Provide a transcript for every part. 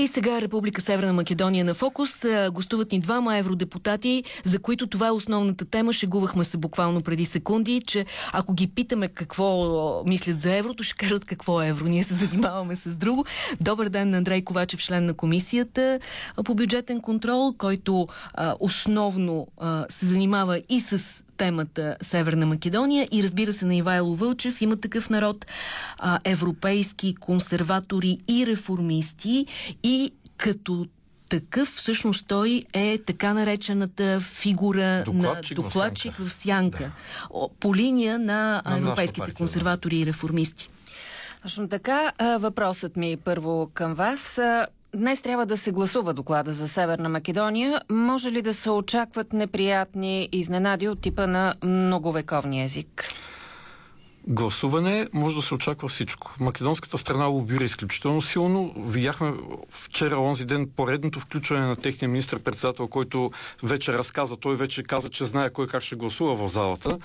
И сега Република Северна Македония на фокус. Гостуват ни двама евродепутати, за които това е основната тема. Шегувахме се буквално преди секунди, че ако ги питаме какво мислят за еврото, ще кажат какво е евро. Ние се занимаваме с друго. Добър ден на Андрей Ковачев, член на комисията по бюджетен контрол, който а, основно а, се занимава и с темата Северна Македония и разбира се на Ивайло Вълчев има такъв народ а, европейски консерватори и реформисти и като такъв всъщност той е така наречената фигура докладчик на докладчик в сянка, в сянка да. по линия на, на европейските партия, консерватори да. и реформисти. Точно така. Въпросът ми първо към вас. Днес трябва да се гласува доклада за Северна Македония. Може ли да се очакват неприятни изненади от типа на многовековния език? Гласуване може да се очаква всичко. Македонската страна лобира изключително силно. Видяхме вчера, онзи ден, поредното включване на техния министр-председател, който вече разказа. Той вече каза, че знае кой как ще гласува в залата.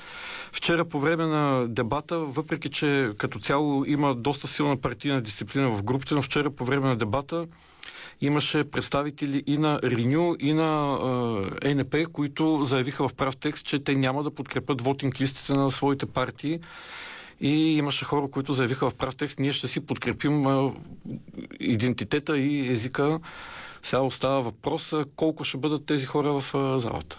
Вчера по време на дебата, въпреки че като цяло има доста силна партийна дисциплина в групите, но вчера по време на дебата имаше представители и на Реню, и на е, ЕНП, които заявиха в прав текст, че те няма да подкрепят вотинг листите на своите партии. И имаше хора, които заявиха в прав текст, ние ще си подкрепим е, идентитета и езика. Сега остава въпрос колко ще бъдат тези хора в е, залата.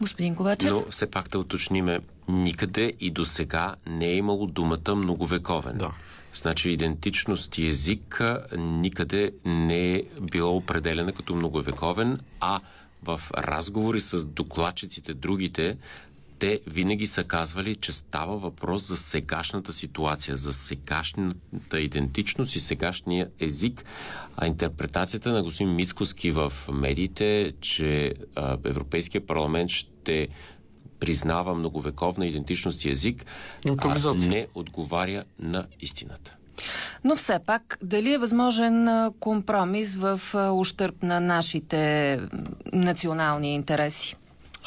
Господин Ковачев. Но все пак да уточниме, никъде и до сега не е имало думата многовековен. Да. Значи идентичност и език никъде не е било определена като многовековен, а в разговори с докладчиците, другите, те винаги са казвали, че става въпрос за сегашната ситуация, за сегашната идентичност и сегашния език. А интерпретацията на господин Мицкоски в медиите, че Европейския парламент ще признава многовековна идентичност и език, а не отговаря на истината. Но все пак, дали е възможен компромис в ущърп на нашите национални интереси?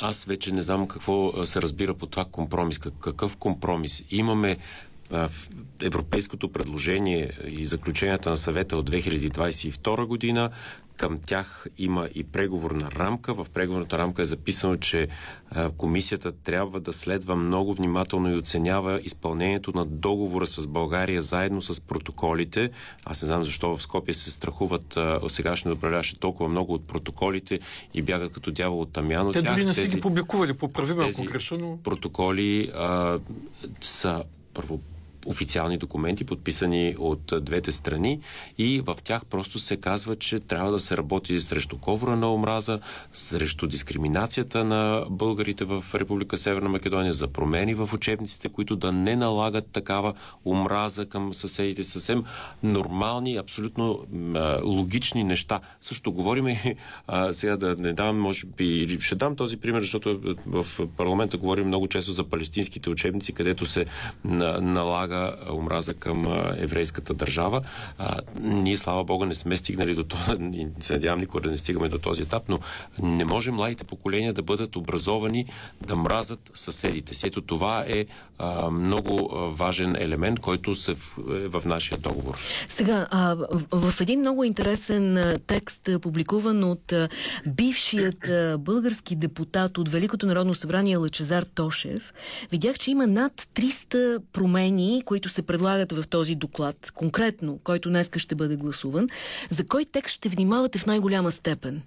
Аз вече не знам какво се разбира по това компромис. Какъв компромис? Имаме европейското предложение и заключенията на съвета от 2022 година, към тях има и преговорна рамка. В преговорната рамка е записано, че комисията трябва да следва много внимателно и оценява изпълнението на договора с България заедно с протоколите. Аз не знам защо в Скопия се страхуват сегашни управляващи толкова много от протоколите и бягат като дявол от тамяно. Те дори не са ги публикували, поправи ме ако греша, но... Протоколи а, са първо официални документи, подписани от двете страни и в тях просто се казва, че трябва да се работи срещу ковра на омраза, срещу дискриминацията на българите в Република Северна Македония, за промени в учебниците, които да не налагат такава омраза към съседите. Съвсем нормални, абсолютно а, логични неща. Също говорим и сега да не дам, може би, или ще дам този пример, защото в парламента говорим много често за палестинските учебници, където се налага налага омраза към еврейската държава. А, ние, слава Бога, не сме стигнали до това, и се надявам никога да не стигаме до този етап, но не може младите поколения да бъдат образовани да мразат съседите си. Ето това е а, много важен елемент, който се в, е в нашия договор. Сега, а, в, в един много интересен текст, публикуван от бившият български депутат от Великото народно събрание Лъчезар Тошев, видях, че има над 300 промени, които се предлагат в този доклад, конкретно, който днеска ще бъде гласуван, за кой текст ще внимавате в най-голяма степен?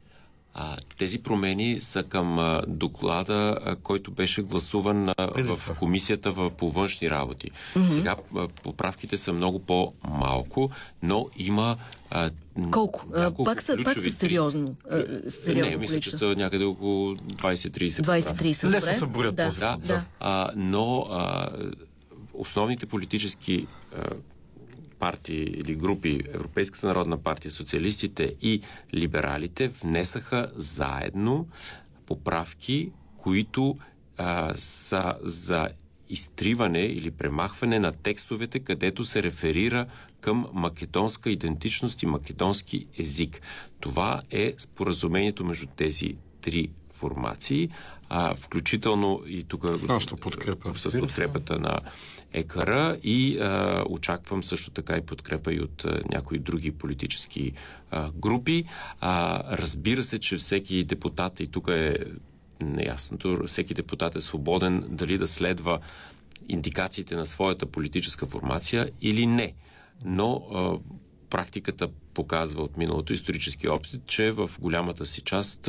А, тези промени са към а, доклада, а, който беше гласуван а, в комисията в, по външни работи. Mm-hmm. Сега а, поправките са много по-малко, но има а, Колко? А, пак, са, пак са сериозно. А, сериозно не, мисля, че са някъде около 20-30. 20-30. Лесно се борят да, да. да. А, но а, основните политически а, партии или групи, Европейската народна партия, социалистите и либералите внесаха заедно поправки, които а, са за изтриване или премахване на текстовете, където се реферира към македонска идентичност и македонски език. Това е споразумението между тези три формации, а, включително и тук с, подкрепа, с подкрепата на ЕКР и а, очаквам също така и подкрепа и от а, някои други политически а, групи. А, разбира се, че всеки депутат, и тук е неясното, всеки депутат е свободен дали да следва индикациите на своята политическа формация или не. Но а, практиката показва от миналото исторически опит, че в голямата си част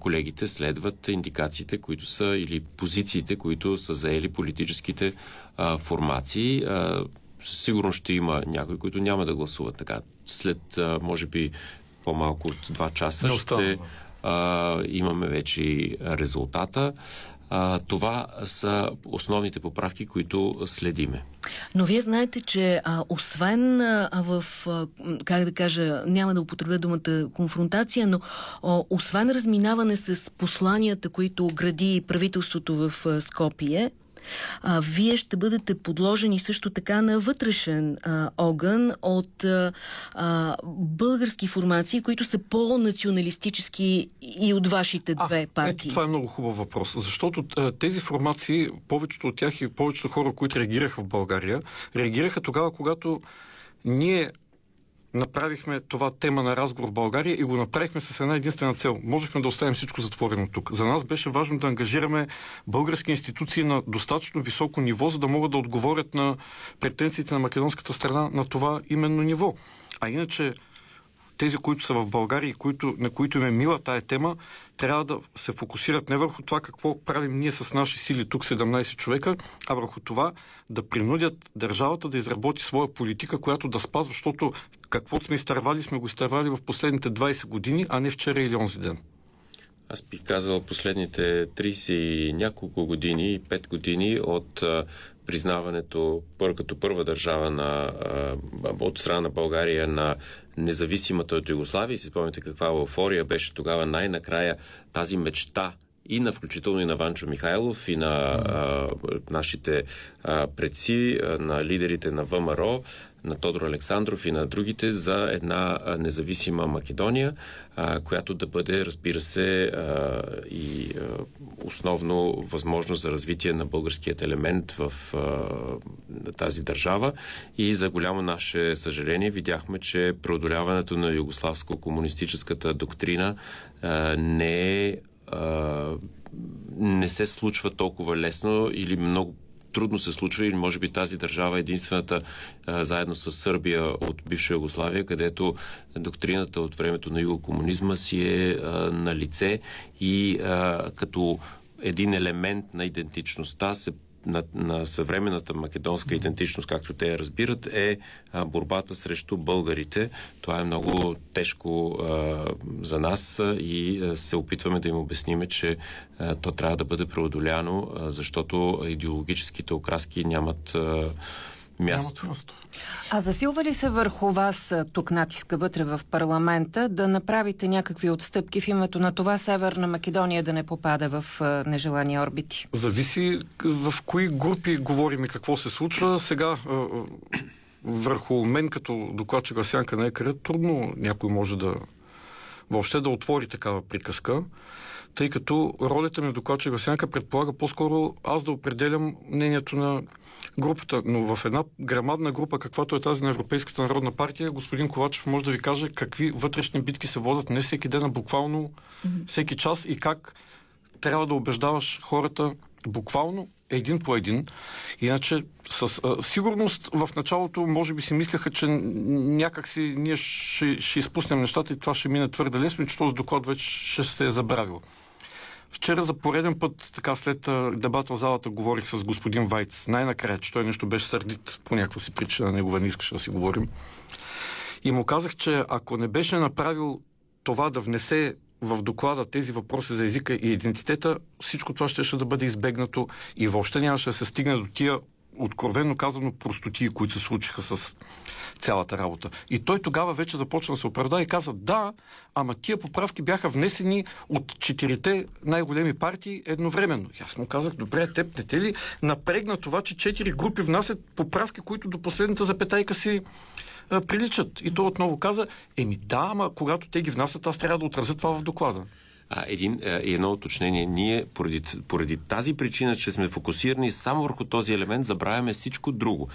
колегите следват индикациите, които са или позициите, които са заели политическите а, формации. А, сигурно ще има някои, които няма да гласуват така. След, а, може би, по-малко от два часа ще а, имаме вече резултата. А, това са основните поправки, които следиме. Но вие знаете, че а, освен а, в, а, как да кажа, няма да употребя думата конфронтация, но а, освен разминаване с посланията, които гради правителството в а, Скопие, а, вие ще бъдете подложени също така на вътрешен а, огън от а, български формации, които са по-националистически и от вашите две а, партии. Ето, това е много хубав въпрос, защото тези формации, повечето от тях и повечето хора, които реагираха в България, реагираха тогава, когато ние направихме това тема на разговор в България и го направихме с една единствена цел. Можехме да оставим всичко затворено тук. За нас беше важно да ангажираме български институции на достатъчно високо ниво, за да могат да отговорят на претенциите на македонската страна на това именно ниво. А иначе тези, които са в България и които, на които им е мила тая тема, трябва да се фокусират не върху това какво правим ние с наши сили тук 17 човека, а върху това да принудят държавата да изработи своя политика, която да спазва, защото каквото сме изтървали, сме го изтървали в последните 20 години, а не вчера или онзи ден. Аз бих казал последните 30 и няколко години, 5 години от признаването като първа държава на, от страна на България на независимата от Югославия. си спомняте каква еуфория беше тогава най-накрая тази мечта и на включително и на Ванчо Михайлов, и на а, нашите а, предци, а, на лидерите на ВМРО, на Тодор Александров и на другите за една независима Македония, а, която да бъде, разбира се, а, и а, основно възможност за развитие на българският елемент в а, тази държава. И за голямо наше съжаление видяхме, че преодоляването на югославско-комунистическата доктрина а, не е не се случва толкова лесно или много трудно се случва и може би тази държава е единствената а, заедно с Сърбия от бивша Югославия, където доктрината от времето на югокомунизма си е а, на лице и а, като един елемент на идентичността се на, на съвременната македонска идентичност, както те я разбират, е а, борбата срещу българите. Това е много тежко а, за нас а, и а, се опитваме да им обясниме, че а, то трябва да бъде преодоляно, а, защото идеологическите окраски нямат а, място. А засилва ли се върху вас тук натиска вътре в парламента да направите някакви отстъпки в името на това Северна Македония да не попада в нежелани орбити? Зависи в кои групи говорим и какво се случва. Сега върху мен като докладчик сянка на екара трудно някой може да въобще да отвори такава приказка тъй като ролята ми докладчик в сянка предполага по-скоро аз да определям мнението на групата. Но в една грамадна група, каквато е тази на Европейската народна партия, господин Ковачев може да ви каже какви вътрешни битки се водят не всеки ден, а буквално всеки час и как трябва да убеждаваш хората буквално един по един. Иначе със а, сигурност в началото може би си мислеха, че някак си ние ще, ще изпуснем нещата и това ще мине твърде лесно че този доклад вече ще се е забравил. Вчера за пореден път, така след дебата в залата, говорих с господин Вайц. Най-накрая, че той нещо беше сърдит по някаква си причина, негова не искаше да си говорим. И му казах, че ако не беше направил това да внесе в доклада тези въпроси за езика и идентитета, всичко това ще, ще да бъде избегнато и въобще нямаше да се стигне до тия откровенно казано простотии, които се случиха с цялата работа. И той тогава вече започна да се оправда и каза, да, ама тия поправки бяха внесени от четирите най-големи партии едновременно. И аз му казах, добре, теб не ли напрегна това, че четири групи внасят поправки, които до последната запетайка си а, приличат. И той отново каза, еми да, ама когато те ги внасят, аз трябва да отразя това в доклада. А, един, а, едно уточнение. Ние поради, поради тази причина, че сме фокусирани само върху този елемент, забравяме всичко друго.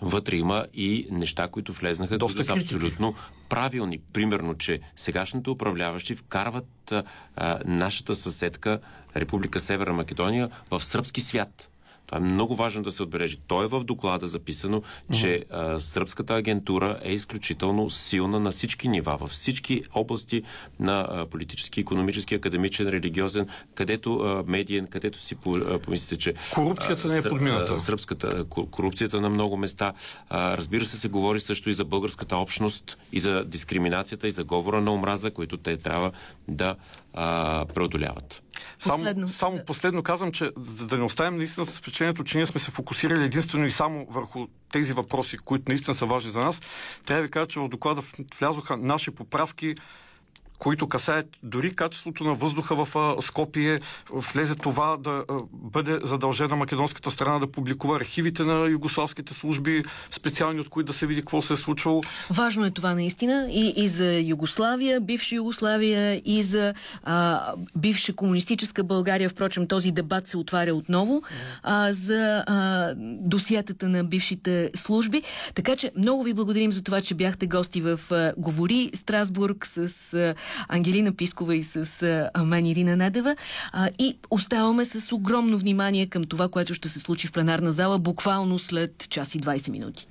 Вътре има и неща, които влезнаха, Доста които са абсолютно правилни. Примерно, че сегашните управляващи вкарват а, нашата съседка Република Северна Македония в сръбски свят. Това е много важно да се отбележи. То е в доклада записано, че а, сръбската агентура е изключително силна на всички нива, във всички области на а, политически, економически, академичен, религиозен, където а, медиен, където си по, а, помислите, че... Корупцията не е подмината. Сръбската корупцията на много места. А, разбира се, се говори също и за българската общност, и за дискриминацията, и за говора на омраза, които те трябва да а, преодоляват. Последно. Само, само последно казвам, че за да не оставим наистина с впечатлението, че ние сме се фокусирали единствено и само върху тези въпроси, които наистина са важни за нас, трябва да ви кажа, че в доклада влязоха наши поправки, които касаят дори качеството на въздуха в Скопие, влезе това да бъде задължена македонската страна да публикува архивите на югославските служби, специални от които да се види какво се е случвало. Важно е това наистина и, и за Югославия, бивша Югославия, и за а, бивша комунистическа България. Впрочем, този дебат се отваря отново а, за а, досиетата на бившите служби. Така че много ви благодарим за това, че бяхте гости в а, Говори Страсбург с а, Ангелина Пискова и с мен Ирина Недева. И оставаме с огромно внимание към това, което ще се случи в пленарна зала буквално след час и 20 минути.